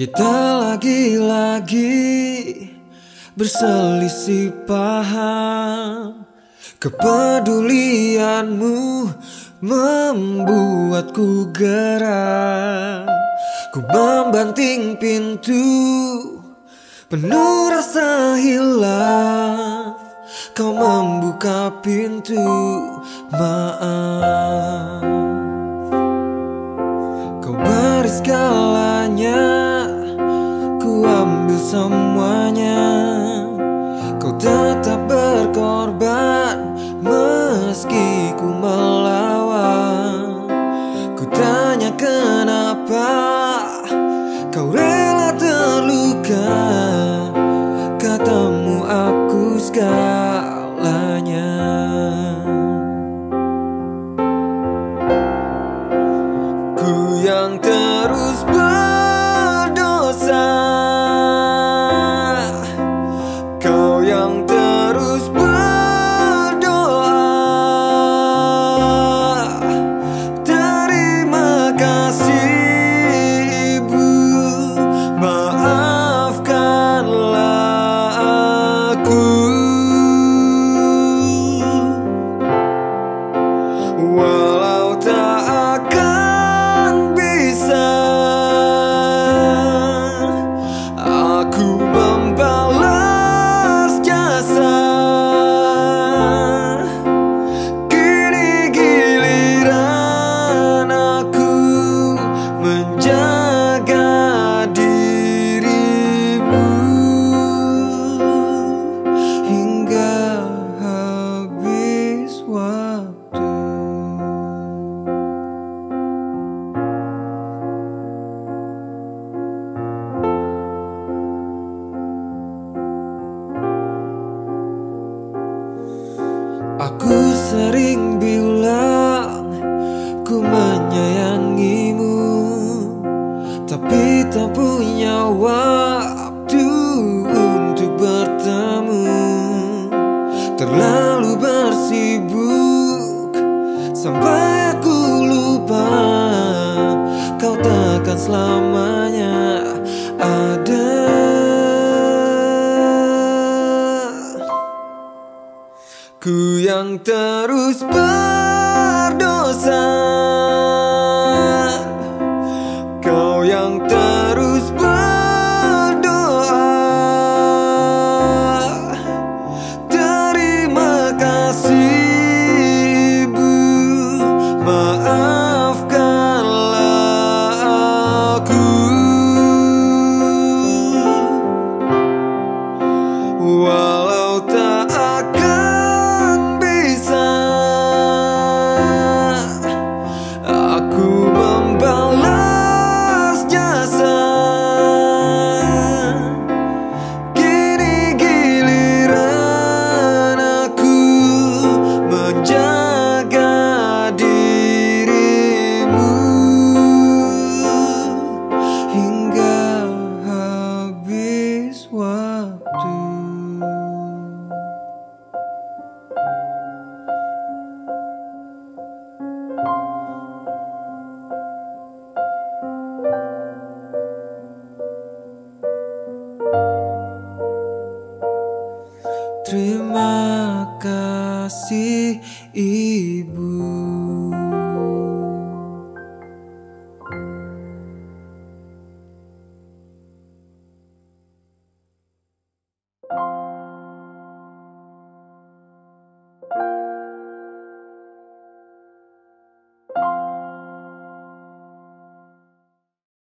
Kita lagi-lagi berselisih paham Kepedulianmu membuatku geram. Ku membanting pintu penuh rasa hilang Kau membuka pintu maaf. Kau beri segalanya semuanya. Kau tetap berkorban Meski ku melawan. Ku tanya kenapa Kau rela terluka. Katamu aku segalanya. Ku yang terus waktu Aku Ku yang terus berdosa. Kau yang terus waktu Terima kasih